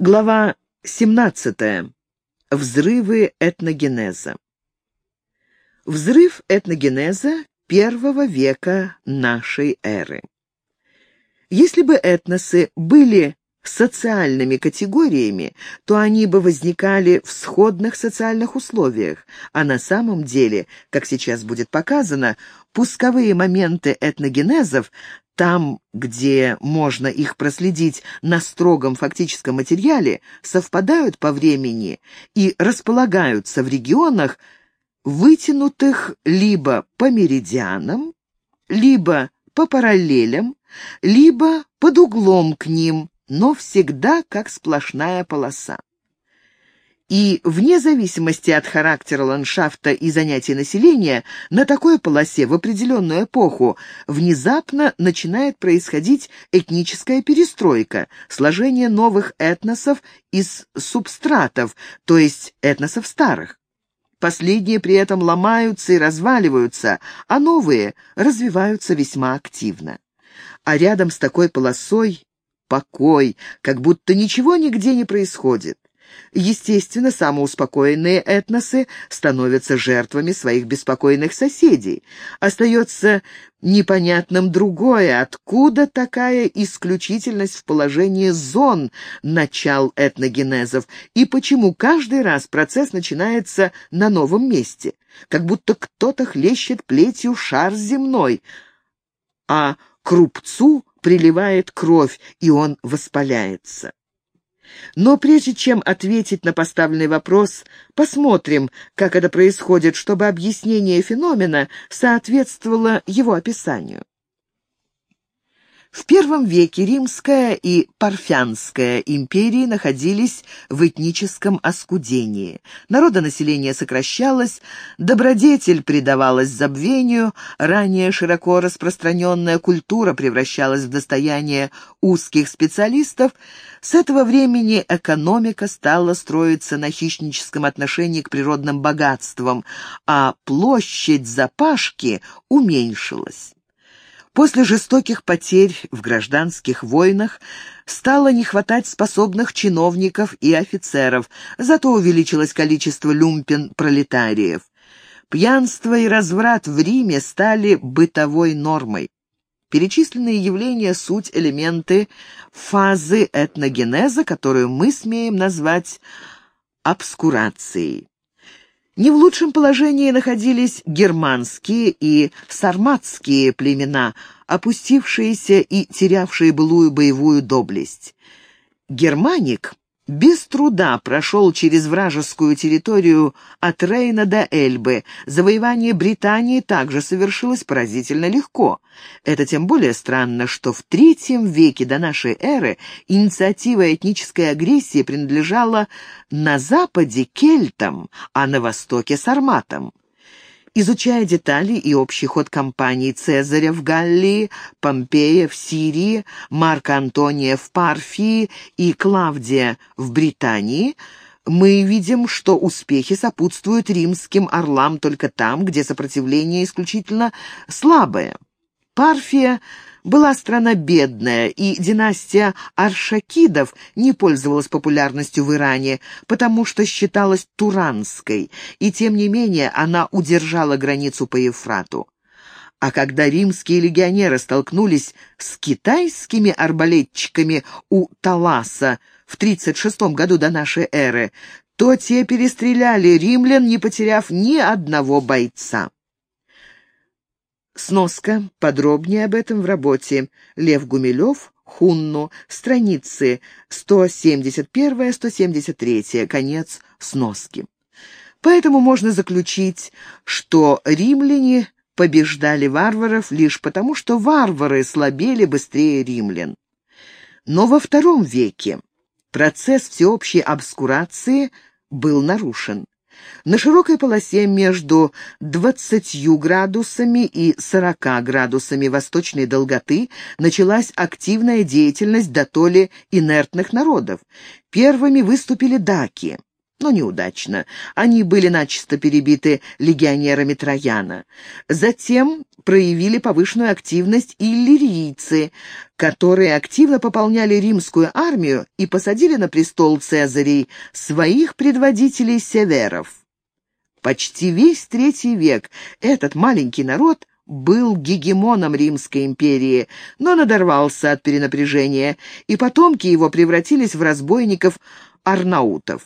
Глава 17. Взрывы этногенеза. Взрыв этногенеза первого века нашей эры. Если бы этносы были социальными категориями, то они бы возникали в сходных социальных условиях, а на самом деле, как сейчас будет показано, пусковые моменты этногенезов там, где можно их проследить на строгом фактическом материале, совпадают по времени и располагаются в регионах, вытянутых либо по меридианам, либо по параллелям, либо под углом к ним, но всегда как сплошная полоса. И вне зависимости от характера ландшафта и занятий населения, на такой полосе в определенную эпоху внезапно начинает происходить этническая перестройка, сложение новых этносов из субстратов, то есть этносов старых. Последние при этом ломаются и разваливаются, а новые развиваются весьма активно. А рядом с такой полосой покой, как будто ничего нигде не происходит. Естественно, самоуспокоенные этносы становятся жертвами своих беспокойных соседей. Остается непонятным другое, откуда такая исключительность в положении зон начал этногенезов, и почему каждый раз процесс начинается на новом месте, как будто кто-то хлещет плетью шар земной, а к рубцу приливает кровь, и он воспаляется. Но прежде чем ответить на поставленный вопрос, посмотрим, как это происходит, чтобы объяснение феномена соответствовало его описанию. В первом веке Римская и Парфянская империи находились в этническом оскудении. Народонаселение сокращалось, добродетель предавалась забвению, ранее широко распространенная культура превращалась в достояние узких специалистов. С этого времени экономика стала строиться на хищническом отношении к природным богатствам, а площадь запашки уменьшилась. После жестоких потерь в гражданских войнах стало не хватать способных чиновников и офицеров, зато увеличилось количество люмпен-пролетариев. Пьянство и разврат в Риме стали бытовой нормой. Перечисленные явления — суть элементы фазы этногенеза, которую мы смеем назвать обскурацией. Не в лучшем положении находились германские и сарматские племена, опустившиеся и терявшие былую боевую доблесть. Германик без труда прошел через вражескую территорию от Рейна до Эльбы. Завоевание Британии также совершилось поразительно легко. Это тем более странно, что в третьем веке до нашей эры инициатива этнической агрессии принадлежала на западе кельтам, а на востоке сарматам. Изучая детали и общий ход кампаний Цезаря в Галлии, Помпея в Сирии, Марка Антония в Парфии и Клавдия в Британии, мы видим, что успехи сопутствуют римским орлам только там, где сопротивление исключительно слабое. Парфия была страна бедная, и династия Аршакидов не пользовалась популярностью в Иране, потому что считалась туранской, и тем не менее она удержала границу по Ефрату. А когда римские легионеры столкнулись с китайскими арбалетчиками у Таласа в 36 году до нашей эры, то те перестреляли римлян, не потеряв ни одного бойца. Сноска. Подробнее об этом в работе Лев Гумилев, Хунну, страницы 171-173, конец сноски. Поэтому можно заключить, что римляне побеждали варваров лишь потому, что варвары слабели быстрее римлян. Но во втором веке процесс всеобщей обскурации был нарушен. На широкой полосе между 20 градусами и 40 градусами восточной долготы началась активная деятельность дотоле инертных народов. Первыми выступили даки. Но неудачно. Они были начисто перебиты легионерами Трояна. Затем проявили повышенную активность иллирийцы, которые активно пополняли римскую армию и посадили на престол Цезарей своих предводителей северов. Почти весь третий век этот маленький народ был гегемоном Римской империи, но надорвался от перенапряжения, и потомки его превратились в разбойников-арнаутов.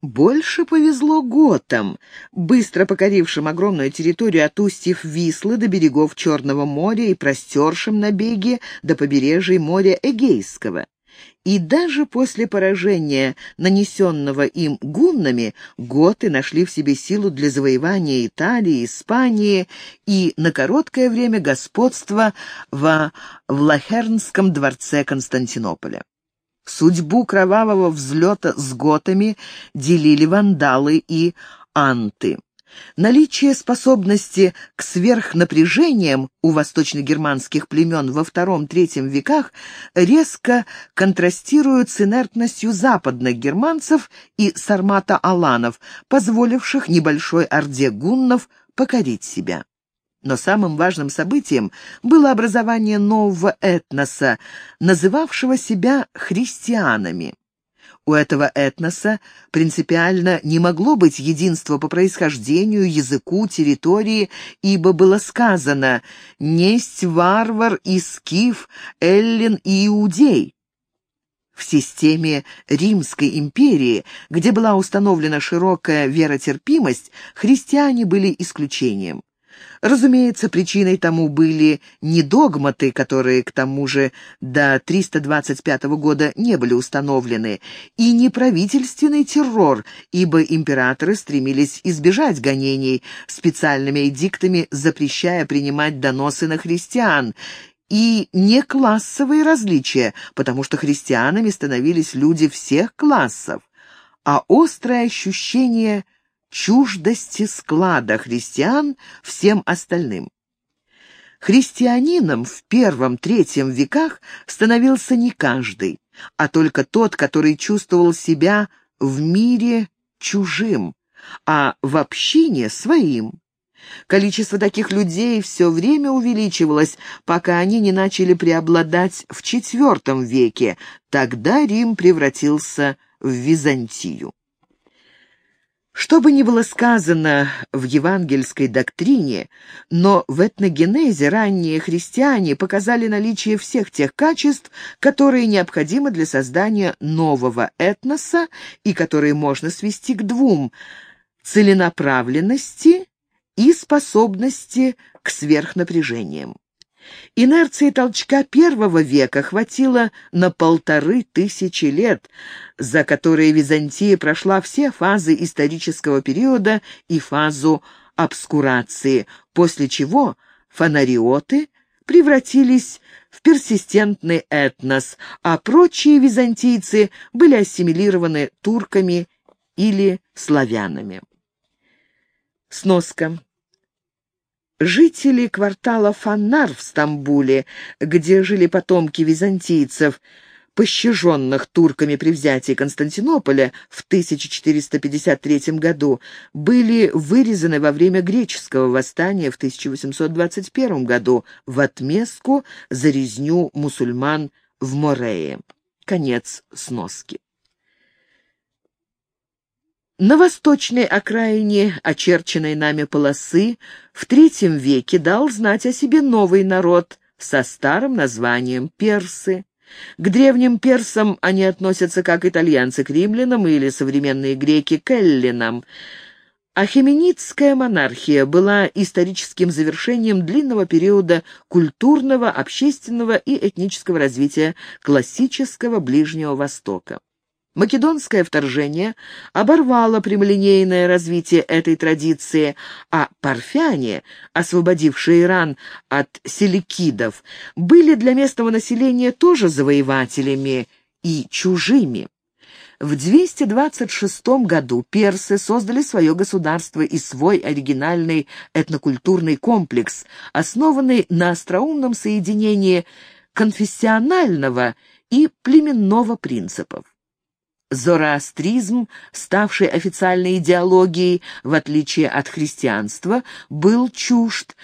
Больше повезло готам, быстро покорившим огромную территорию от устьев Вислы до берегов Черного моря и простершим набеги до побережья моря Эгейского. И даже после поражения, нанесенного им гуннами, готы нашли в себе силу для завоевания Италии, Испании и на короткое время господства во Влахернском дворце Константинополя. Судьбу кровавого взлета с готами делили вандалы и анты. Наличие способности к сверхнапряжениям у восточно-германских племен во II-III веках резко контрастирует с инертностью западных германцев и сармата-аланов, позволивших небольшой орде гуннов покорить себя. Но самым важным событием было образование нового этноса, называвшего себя христианами. У этого этноса принципиально не могло быть единства по происхождению, языку, территории, ибо было сказано «несть варвар и скиф, эллин и иудей». В системе Римской империи, где была установлена широкая веротерпимость, христиане были исключением. Разумеется, причиной тому были не догматы, которые, к тому же, до 325 года не были установлены, и не правительственный террор, ибо императоры стремились избежать гонений, специальными эдиктами запрещая принимать доносы на христиан, и не классовые различия, потому что христианами становились люди всех классов, а острое ощущение – чуждости склада христиан всем остальным. Христианином в первом-третьем веках становился не каждый, а только тот, который чувствовал себя в мире чужим, а в общине своим. Количество таких людей все время увеличивалось, пока они не начали преобладать в IV веке. Тогда Рим превратился в Византию. Что бы ни было сказано в евангельской доктрине, но в этногенезе ранние христиане показали наличие всех тех качеств, которые необходимы для создания нового этноса и которые можно свести к двум – целенаправленности и способности к сверхнапряжениям. Инерции толчка первого века хватило на полторы тысячи лет, за которые Византия прошла все фазы исторического периода и фазу обскурации, после чего фонариоты превратились в персистентный этнос, а прочие византийцы были ассимилированы турками или славянами. Сноска. Жители квартала Фаннар в Стамбуле, где жили потомки византийцев, пощаженных турками при взятии Константинополя в 1453 году, были вырезаны во время греческого восстания в 1821 году в отместку за резню мусульман в Морее. Конец сноски. На восточной окраине очерченной нами полосы в третьем веке дал знать о себе новый народ со старым названием персы. К древним персам они относятся как итальянцы к римлянам или современные греки к эллинам. Ахеменидская монархия была историческим завершением длинного периода культурного, общественного и этнического развития классического Ближнего Востока. Македонское вторжение оборвало прямолинейное развитие этой традиции, а парфяне, освободившие Иран от селикидов, были для местного населения тоже завоевателями и чужими. В 226 году персы создали свое государство и свой оригинальный этнокультурный комплекс, основанный на остроумном соединении конфессионального и племенного принципов. Зороастризм, ставший официальной идеологией, в отличие от христианства, был чужд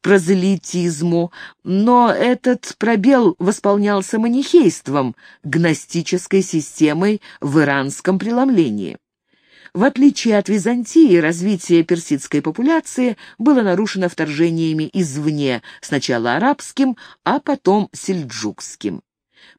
прозелитизму, но этот пробел восполнялся манихейством, гностической системой в иранском преломлении. В отличие от Византии, развитие персидской популяции было нарушено вторжениями извне, сначала арабским, а потом сельджукским.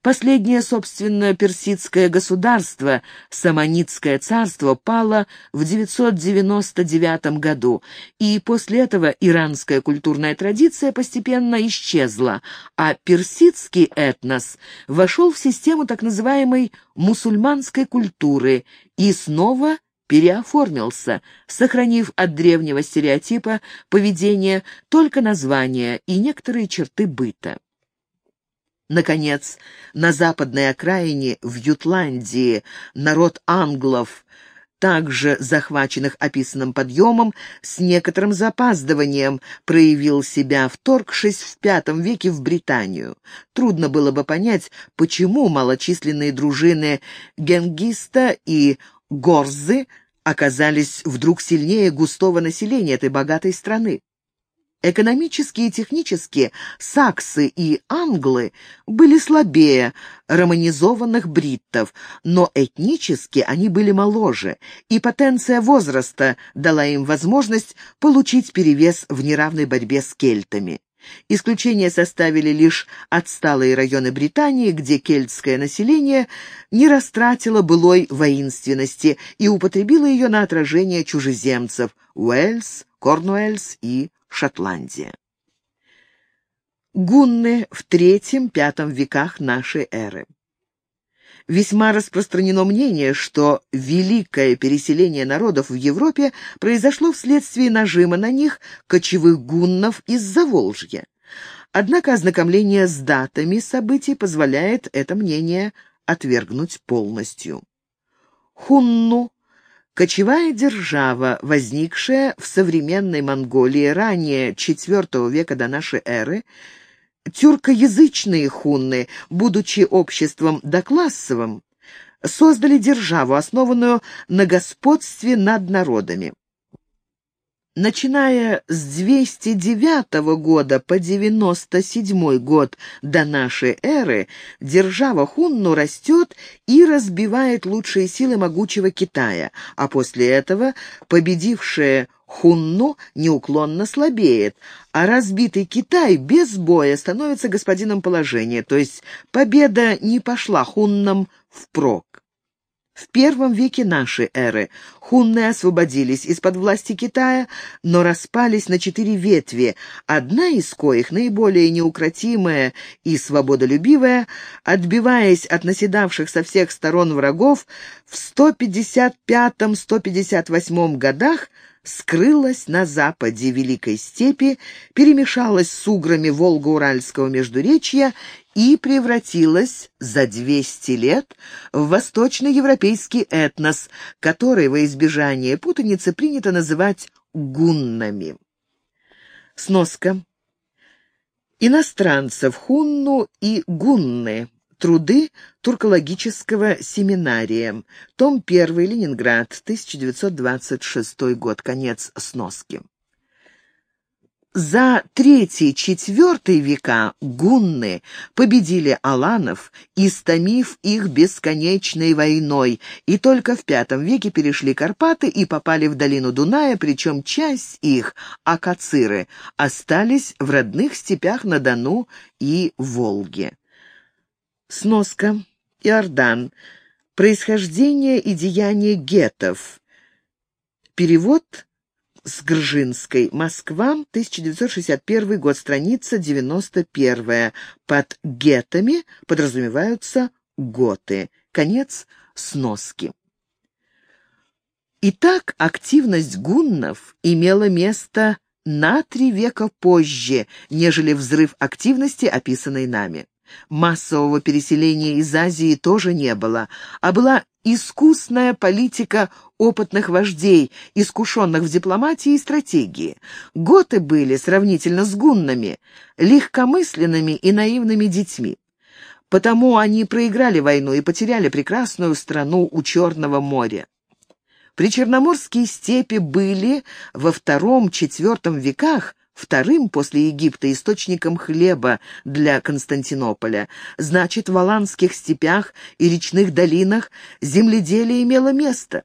Последнее, собственно, персидское государство, Саманидское царство, пало в 999 году, и после этого иранская культурная традиция постепенно исчезла, а персидский этнос вошел в систему так называемой мусульманской культуры и снова переоформился, сохранив от древнего стереотипа поведения только названия и некоторые черты быта. Наконец, на западной окраине, в Ютландии, народ англов, также захваченных описанным подъемом, с некоторым запаздыванием проявил себя, вторгшись в V веке в Британию. Трудно было бы понять, почему малочисленные дружины Генгиста и Горзы оказались вдруг сильнее густого населения этой богатой страны. Экономически и технически саксы и англы были слабее романизованных бриттов, но этнически они были моложе, и потенция возраста дала им возможность получить перевес в неравной борьбе с кельтами. Исключение составили лишь отсталые районы Британии, где кельтское население не растратило былой воинственности и употребило ее на отражение чужеземцев – Уэльс, Корнуэльс и Шотландия. Гунны в III-V веках нашей эры. Весьма распространено мнение, что великое переселение народов в Европе произошло вследствие нажима на них кочевых гуннов из Заволжья. Однако ознакомление с датами событий позволяет это мнение отвергнуть полностью. Хунну – кочевая держава, возникшая в современной Монголии ранее IV века до нашей эры – Тюркоязычные хунны, будучи обществом доклассовым, создали державу, основанную на господстве над народами. Начиная с 209 года по 97 год до нашей эры, держава Хунну растет и разбивает лучшие силы могучего Китая, а после этого победившая Хунну неуклонно слабеет, а разбитый Китай без боя становится господином положения, то есть победа не пошла хуннам впрок. В первом веке нашей эры хунны освободились из-под власти Китая, но распались на четыре ветви, одна из коих, наиболее неукротимая и свободолюбивая, отбиваясь от наседавших со всех сторон врагов, в 155-158 годах скрылась на западе Великой степи, перемешалась с уграми Волго-Уральского междуречья и превратилась за 200 лет в восточноевропейский этнос, который во избежание путаницы принято называть гуннами. Сноска. Иностранцев хунну и гунны. Труды туркологического семинария. Том 1, Ленинград, 1926 год. Конец сноски. За третий-четвертый века гунны победили аланов, истомив их бесконечной войной, и только в пятом веке перешли Карпаты и попали в долину Дуная, причем часть их, акациры, остались в родных степях на Дону и Волге. Сноска. Иордан. Происхождение и деяние гетов. Перевод с Гржинской. Москва, 1961 год, страница 91. Под гетами подразумеваются готы. Конец сноски. Итак, активность гуннов имела место на три века позже, нежели взрыв активности, описанный нами. Массового переселения из Азии тоже не было, а была искусная политика опытных вождей, искушенных в дипломатии и стратегии. Готы были, сравнительно с гуннами, легкомысленными и наивными детьми. Потому они проиграли войну и потеряли прекрасную страну у Черного моря. Причерноморские степи были во втором-четвертом веках вторым после Египта источником хлеба для Константинополя. Значит, в Аланских степях и речных долинах земледелие имело место.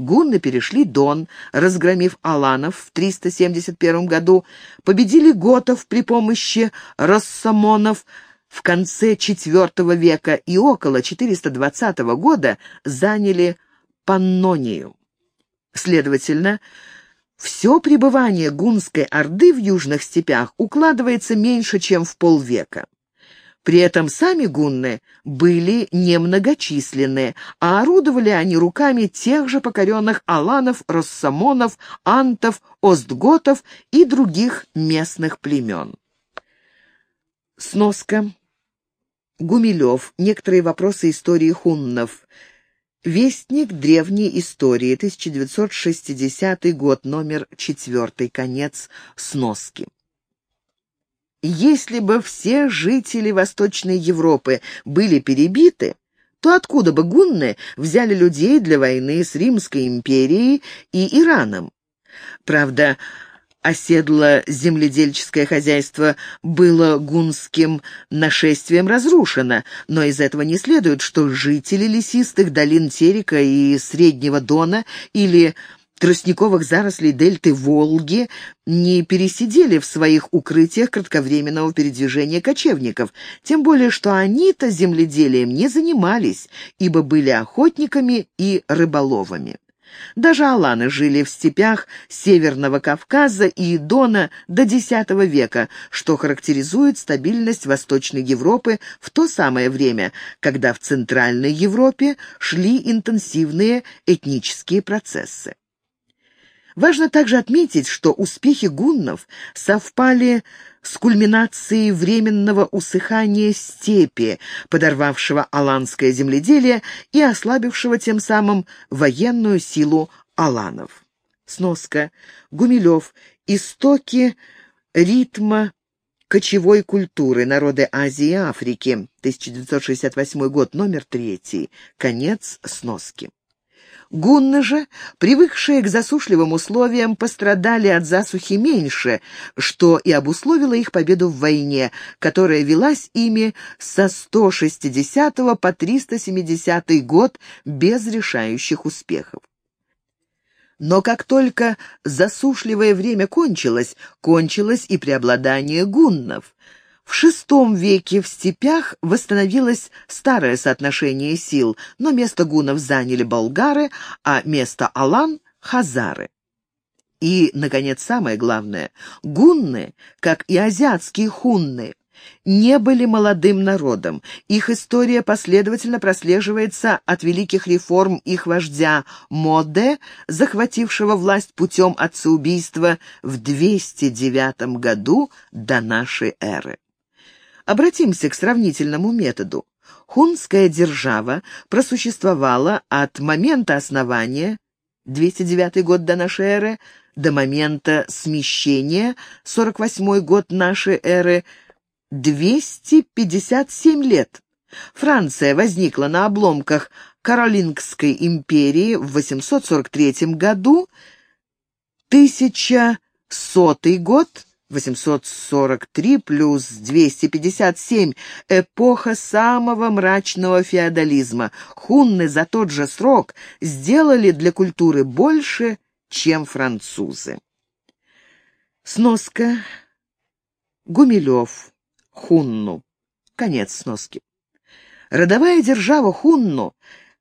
Гунны перешли Дон, разгромив аланов в 371 году, победили готов при помощи рассамонов в конце IV века и около 420 года заняли Паннонию. Следовательно, все пребывание гунской орды в южных степях укладывается меньше, чем в полвека. При этом сами гунны были немногочисленны, а орудовали они руками тех же покоренных аланов, рассамонов, антов, остготов и других местных племен. Сноска. Гумилев. Некоторые вопросы истории хуннов. Вестник древней истории, 1960 год, номер 4, конец сноски. Если бы все жители Восточной Европы были перебиты, то откуда бы гунны взяли людей для войны с Римской империей и Ираном? Правда, оседло-земледельческое хозяйство было гунским нашествием разрушено, но из этого не следует, что жители лесистых долин Терека и Среднего Дона или тростниковых зарослей дельты Волги не пересидели в своих укрытиях кратковременного передвижения кочевников, тем более что они-то земледелием не занимались, ибо были охотниками и рыболовами. Даже аланы жили в степях Северного Кавказа и Дона до X века, что характеризует стабильность Восточной Европы в то самое время, когда в Центральной Европе шли интенсивные этнические процессы. Важно также отметить, что успехи гуннов совпали с кульминацией временного усыхания степи, подорвавшего аланское земледелие и ослабившего тем самым военную силу аланов. Сноска. Гумилев. Истоки ритма кочевой культуры народы Азии и Африки. 1968 год, номер 3. Конец сноски. Гунны же, привыкшие к засушливым условиям, пострадали от засухи меньше, что и обусловило их победу в войне, которая велась ими со 160 по 370 год без решающих успехов. Но как только засушливое время кончилось, кончилось и преобладание гуннов. В VI веке в степях восстановилось старое соотношение сил, но место гунов заняли болгары, а место алан — хазары. И, наконец, самое главное, гунны, как и азиатские хунны, не были молодым народом. Их история последовательно прослеживается от великих реформ их вождя Моде, захватившего власть путем отцеубийства в 209 году до нашей эры. Обратимся к сравнительному методу. Хунская держава просуществовала от момента основания 209 год до нашей эры до момента смещения 48 год нашей эры 257 лет. Франция возникла на обломках Каролингской империи в 843 году, 1100 год 843 плюс 257 — эпоха самого мрачного феодализма. Хунны за тот же срок сделали для культуры больше, чем французы. Сноска. Гумилев. Хунну. Конец сноски. Родовая держава Хунну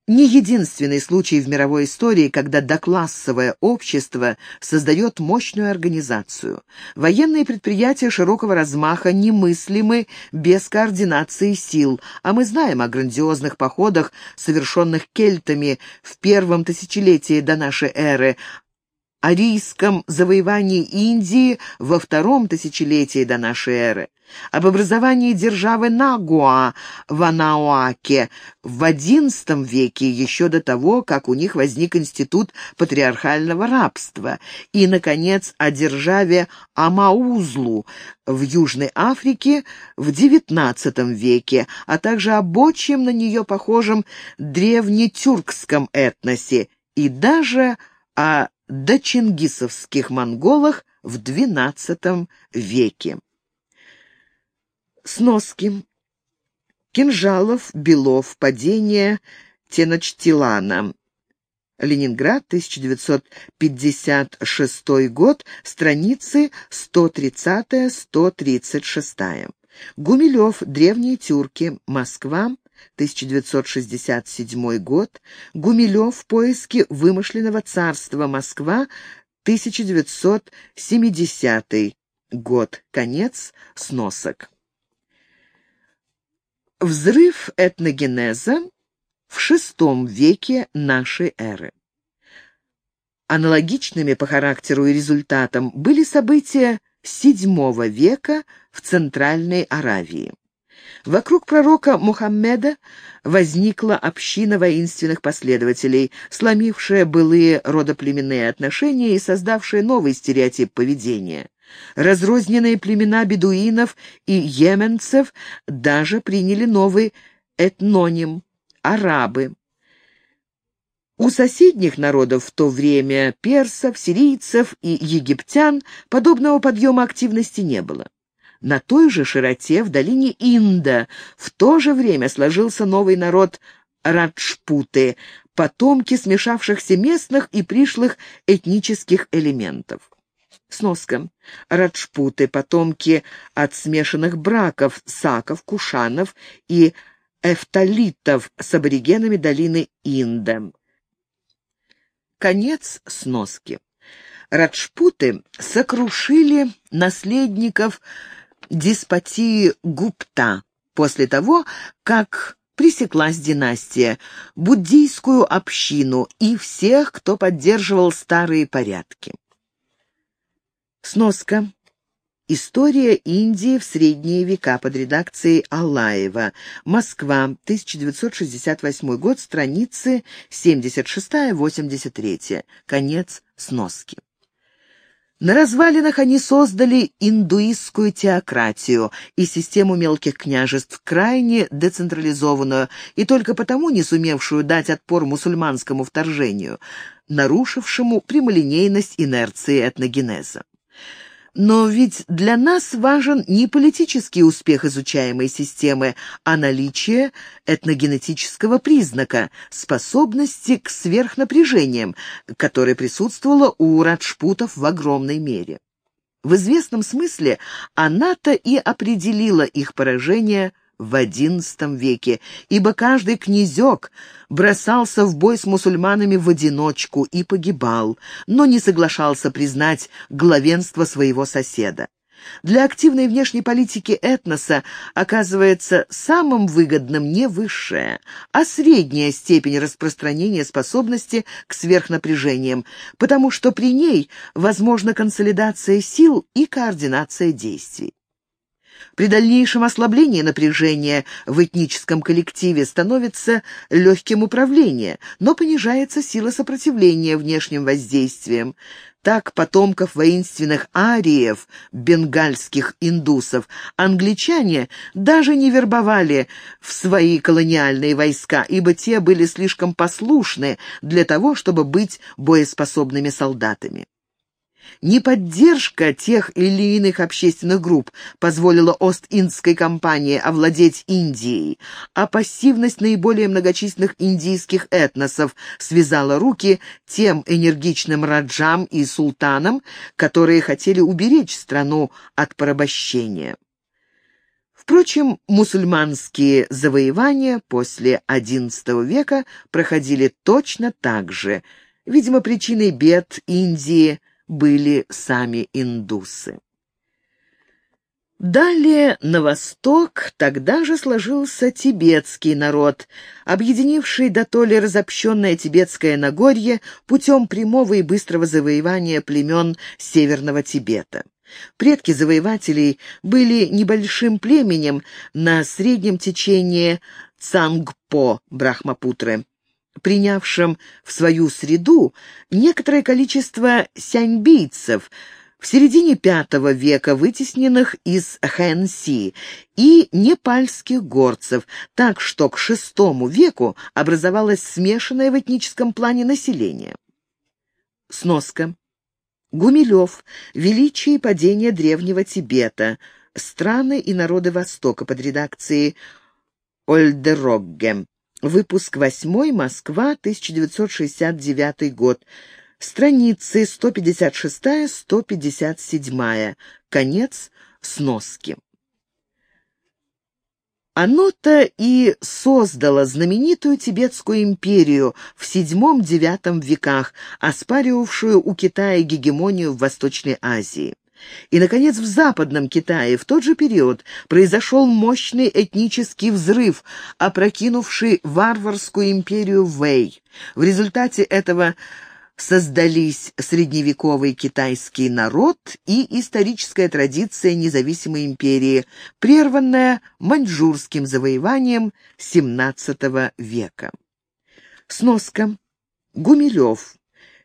не единственный случай в мировой истории, когда доклассовое общество создает мощную организацию. Военные предприятия широкого размаха немыслимы без координации сил, а мы знаем о грандиозных походах, совершенных кельтами в первом тысячелетии до нашей эры, арийском завоевании Индии во втором тысячелетии до нашей эры, об образовании державы Нагуа в Анауаке в XI веке, еще до того, как у них возник институт патриархального рабства, и, наконец, о державе Амаузлу в Южной Африке в XIX веке, а также об очень на нее похожем древнетюркском этносе и даже о дочингисовских монголах в XII веке. Сноски. Кинжалов, Белов, падение Теночтилана. Ленинград, 1956 год, страницы 130-136. Гумилев, Древние тюрки, Москва, 1967 год. Гумилев, Поиски вымышленного царства, Москва, 1970 год. Конец сносок. Взрыв этногенеза в VI веке нашей эры. Аналогичными по характеру и результатам были события VII века в Центральной Аравии. Вокруг пророка Мухаммеда возникла община воинственных последователей, сломившая былые родоплеменные отношения и создавшая новый стереотип поведения. Разрозненные племена бедуинов и йеменцев даже приняли новый этноним – арабы. У соседних народов в то время, персов, сирийцев и египтян, подобного подъема активности не было. На той же широте, в долине Инда, в то же время сложился новый народ раджпуты, потомки смешавшихся местных и пришлых этнических элементов. Сноска. Раджпуты, потомки от смешанных браков саков, кушанов и эфталитов с аборигенами долины Инда. Конец сноски. Раджпуты сокрушили наследников деспотии Гупта после того, как пресеклась династия, буддийскую общину и всех, кто поддерживал старые порядки. Сноска. История Индии в средние века под редакцией Аллаева. Москва, 1968 год, страницы 76-83. Конец сноски. На развалинах они создали индуистскую теократию и систему мелких княжеств, крайне децентрализованную и только потому не сумевшую дать отпор мусульманскому вторжению, нарушившему прямолинейность инерции этногенеза. Но ведь для нас важен не политический успех изучаемой системы, а наличие этногенетического признака, способности к сверхнапряжениям, которое присутствовало у раджпутов в огромной мере. В известном смысле она-то и определила их поражение в XI веке, ибо каждый князек бросался в бой с мусульманами в одиночку и погибал, но не соглашался признать главенство своего соседа. Для активной внешней политики этноса оказывается самым выгодным не высшая, а средняя степень распространения способности к сверхнапряжениям, потому что при ней возможна консолидация сил и координация действий. При дальнейшем ослаблении напряжения в этническом коллективе становится легким управление, но понижается сила сопротивления внешним воздействиям. Так потомков воинственных ариев, бенгальских индусов, англичане даже не вербовали в свои колониальные войска, ибо те были слишком послушны для того, чтобы быть боеспособными солдатами. Не поддержка тех или иных общественных групп позволила Ост-Индской компании овладеть Индией, а пассивность наиболее многочисленных индийских этносов связала руки тем энергичным раджам и султанам, которые хотели уберечь страну от порабощения. Впрочем, мусульманские завоевания после XI века проходили точно так же. Видимо, причиной бед Индии были сами индусы. Далее на восток тогда же сложился тибетский народ, объединивший дотоле разобщенное тибетское Нагорье путем прямого и быстрого завоевания племен Северного Тибета. Предки завоевателей были небольшим племенем на среднем течении Цангпо Брахмапутры, принявшим в свою среду некоторое количество сяньбийцев – в середине V века вытесненных из Хэнси и непальских горцев, так что к VI веку образовалось смешанное в этническом плане население. Сноска. Гумилев. Величие и падение древнего Тибета. Страны и народы Востока под редакцией Ольдерогге. Выпуск 8. Москва, 1969 год. Страницы 156-157. Конец сноски. Оно-то и создало знаменитую Тибетскую империю в VII-IX веках, оспаривавшую у Китая гегемонию в Восточной Азии. И, наконец, в Западном Китае в тот же период произошел мощный этнический взрыв, опрокинувший варварскую империю Вэй. В результате этого создались средневековый китайский народ и историческая традиция независимой империи, прерванная маньчжурским завоеванием XVII века. Сноска. Гумилев.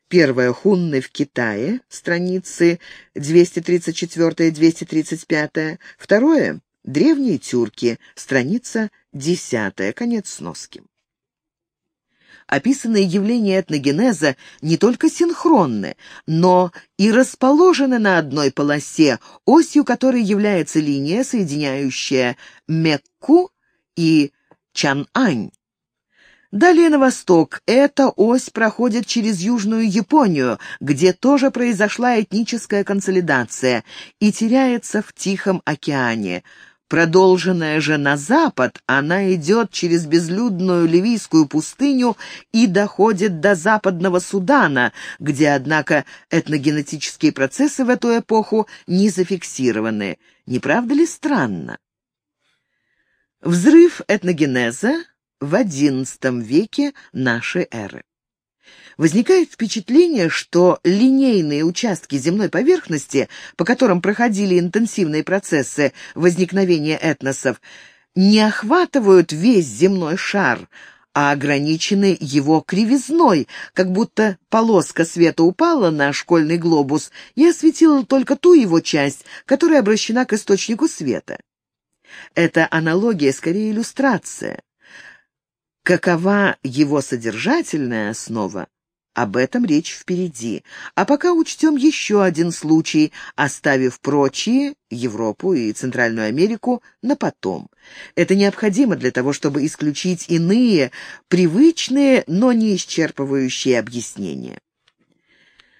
Первая хунны в Китае, страницы 234-235. Второе. Древние тюрки, страница 10. Конец сноски описанные явления этногенеза не только синхронны, но и расположены на одной полосе, осью которой является линия, соединяющая Мекку и Чанань. Далее на восток эта ось проходит через Южную Японию, где тоже произошла этническая консолидация, и теряется в Тихом океане – Продолженная же на запад, она идет через безлюдную ливийскую пустыню и доходит до западного Судана, где, однако, этногенетические процессы в эту эпоху не зафиксированы. Не правда ли странно? Взрыв этногенеза в XI веке нашей эры возникает впечатление, что линейные участки земной поверхности, по которым проходили интенсивные процессы возникновения этносов, не охватывают весь земной шар, а ограничены его кривизной, как будто полоска света упала на школьный глобус и осветила только ту его часть, которая обращена к источнику света. Эта аналогия скорее иллюстрация. Какова его содержательная основа, об этом речь впереди. А пока учтем еще один случай, оставив прочие, Европу и Центральную Америку, на потом. Это необходимо для того, чтобы исключить иные, привычные, но не исчерпывающие объяснения.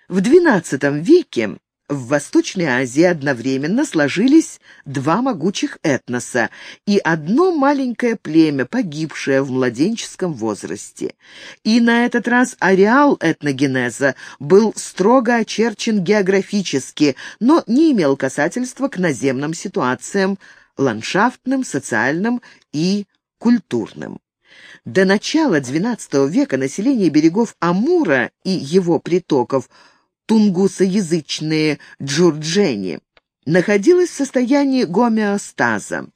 В XII веке в Восточной Азии одновременно сложились два могучих этноса и одно маленькое племя, погибшее в младенческом возрасте. И на этот раз ареал этногенеза был строго очерчен географически, но не имел касательства к наземным ситуациям, ландшафтным, социальным и культурным. До начала XII века население берегов Амура и его притоков – тунгусоязычные джурджени, находилась в состоянии гомеостаза,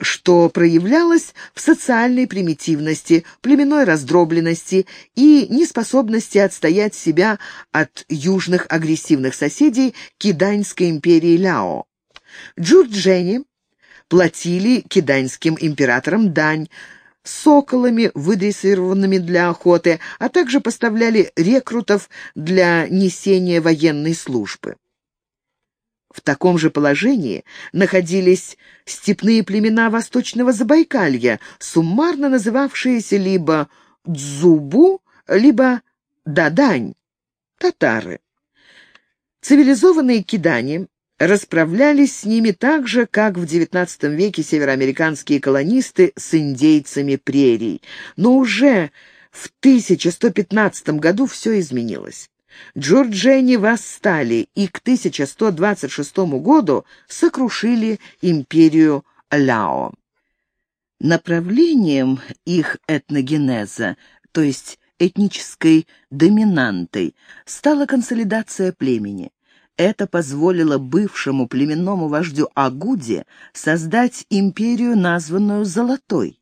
что проявлялось в социальной примитивности, племенной раздробленности и неспособности отстоять себя от южных агрессивных соседей Киданьской империи Ляо. Джурджени платили киданьским императорам дань, соколами, выдрессированными для охоты, а также поставляли рекрутов для несения военной службы. В таком же положении находились степные племена Восточного Забайкалья, суммарно называвшиеся либо Дзубу, либо Дадань, татары. Цивилизованные кидане расправлялись с ними так же, как в XIX веке североамериканские колонисты с индейцами прерий. Но уже в 1115 году все изменилось. Джорджени восстали и к 1126 году сокрушили империю Ляо. Направлением их этногенеза, то есть этнической доминантой, стала консолидация племени. Это позволило бывшему племенному вождю Агуде создать империю, названную «Золотой».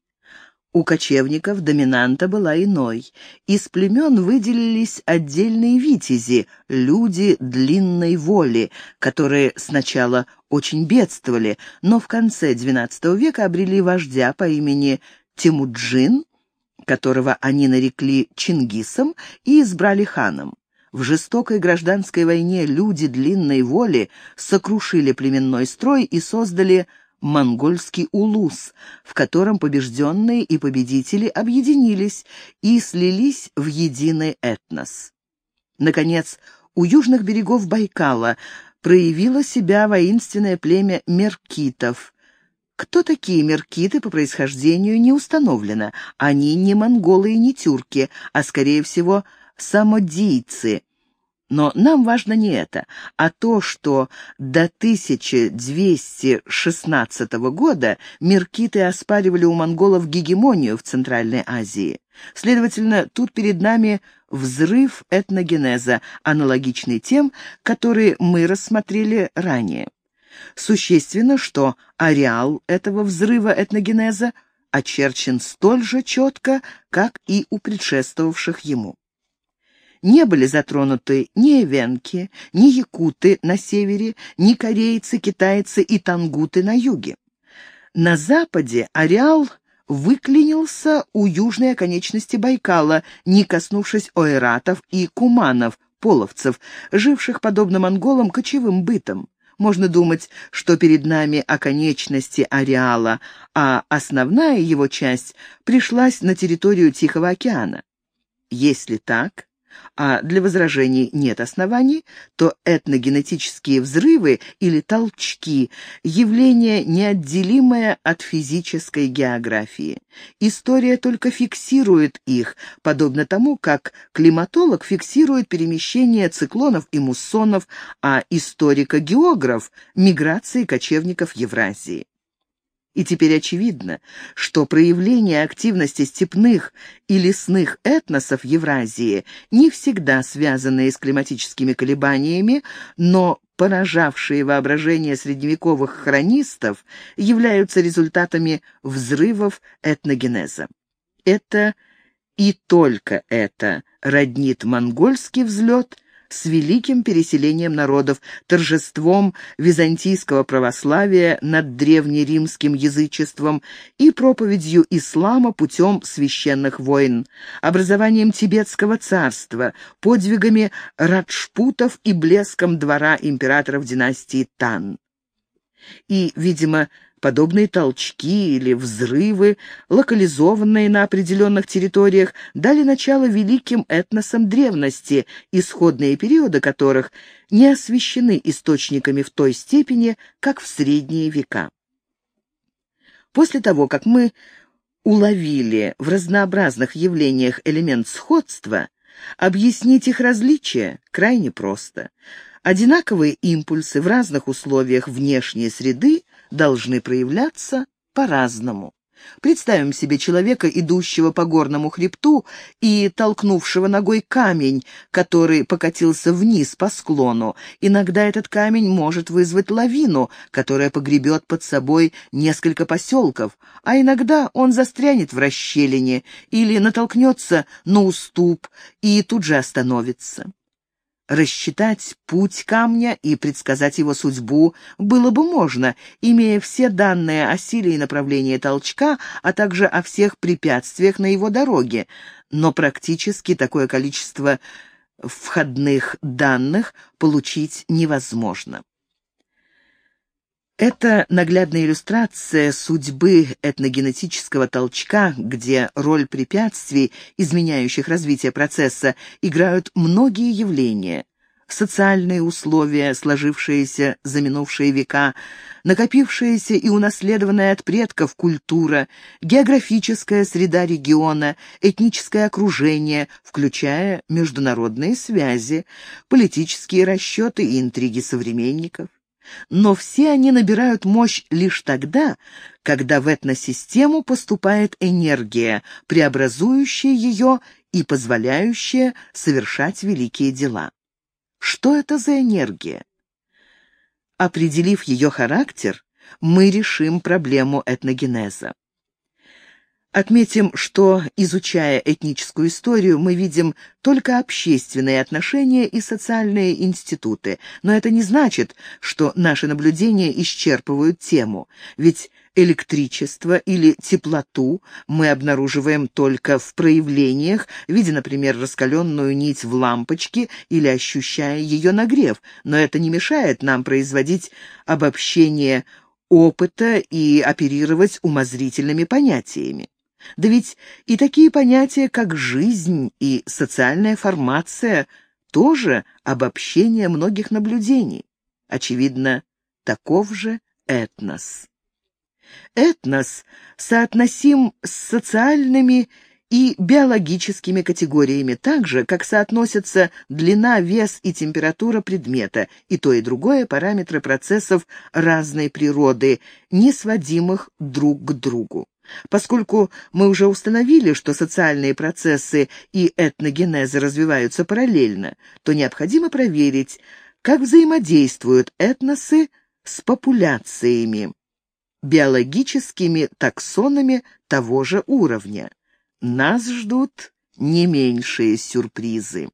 У кочевников доминанта была иной. Из племен выделились отдельные витязи, люди длинной воли, которые сначала очень бедствовали, но в конце XII века обрели вождя по имени Тимуджин, которого они нарекли Чингисом и избрали ханом. В жестокой гражданской войне люди длинной воли сокрушили племенной строй и создали монгольский улус, в котором побежденные и победители объединились и слились в единый этнос. Наконец, у южных берегов Байкала проявило себя воинственное племя меркитов. Кто такие меркиты по происхождению не установлено. Они не монголы и не тюрки, а, скорее всего, самодийцы, но нам важно не это, а то, что до 1216 года меркиты оспаривали у монголов гегемонию в Центральной Азии. Следовательно, тут перед нами взрыв этногенеза, аналогичный тем, которые мы рассмотрели ранее. Существенно, что ареал этого взрыва этногенеза очерчен столь же четко, как и у предшествовавших ему не были затронуты ни эвенки, ни якуты на севере, ни корейцы, китайцы и тангуты на юге. На западе ареал выклинился у южной оконечности Байкала, не коснувшись ойратов и куманов, половцев, живших, подобно монголам, кочевым бытом. Можно думать, что перед нами оконечности ареала, а основная его часть пришлась на территорию Тихого океана. Если так, а для возражений нет оснований, то этногенетические взрывы или толчки – явление неотделимое от физической географии. История только фиксирует их, подобно тому, как климатолог фиксирует перемещение циклонов и муссонов, а историко-географ – миграции кочевников Евразии. И теперь очевидно, что проявление активности степных и лесных этносов Евразии не всегда связанные с климатическими колебаниями, но поражавшие воображение средневековых хронистов, являются результатами взрывов этногенеза. Это и только это роднит монгольский взлет – с великим переселением народов, торжеством византийского православия над древнеримским язычеством и проповедью ислама путем священных войн, образованием тибетского царства, подвигами раджпутов и блеском двора императоров династии Тан. И, видимо, Подобные толчки или взрывы, локализованные на определенных территориях, дали начало великим этносам древности, исходные периоды которых не освещены источниками в той степени, как в средние века. После того, как мы уловили в разнообразных явлениях элемент сходства, объяснить их различия крайне просто. Одинаковые импульсы в разных условиях внешней среды должны проявляться по-разному. Представим себе человека, идущего по горному хребту и толкнувшего ногой камень, который покатился вниз по склону. Иногда этот камень может вызвать лавину, которая погребет под собой несколько поселков, а иногда он застрянет в расщелине или натолкнется на уступ и тут же остановится. Рассчитать путь камня и предсказать его судьбу было бы можно, имея все данные о силе и направлении толчка, а также о всех препятствиях на его дороге, но практически такое количество входных данных получить невозможно. Это наглядная иллюстрация судьбы этногенетического толчка, где роль препятствий, изменяющих развитие процесса, играют многие явления. социальные условия, сложившиеся за минувшие века, накопившаяся и унаследованная от предков культура, географическая среда региона, этническое окружение, включая международные связи, политические расчеты и интриги современников. Но все они набирают мощь лишь тогда, когда в этносистему поступает энергия, преобразующая ее и позволяющая совершать великие дела. Что это за энергия? Определив ее характер, мы решим проблему этногенеза. Отметим, что, изучая этническую историю, мы видим только общественные отношения и социальные институты, но это не значит, что наши наблюдения исчерпывают тему, ведь электричество или теплоту мы обнаруживаем только в проявлениях, видя, например, раскаленную нить в лампочке или ощущая ее нагрев, но это не мешает нам производить обобщение опыта и оперировать умозрительными понятиями. Да ведь и такие понятия, как жизнь и социальная формация, тоже обобщение многих наблюдений. Очевидно, таков же этнос. Этнос соотносим с социальными и биологическими категориями, так же, как соотносятся длина, вес и температура предмета, и то и другое параметры процессов разной природы, не сводимых друг к другу. Поскольку мы уже установили, что социальные процессы и этногенезы развиваются параллельно, то необходимо проверить, как взаимодействуют этносы с популяциями, биологическими таксонами того же уровня. Нас ждут не меньшие сюрпризы.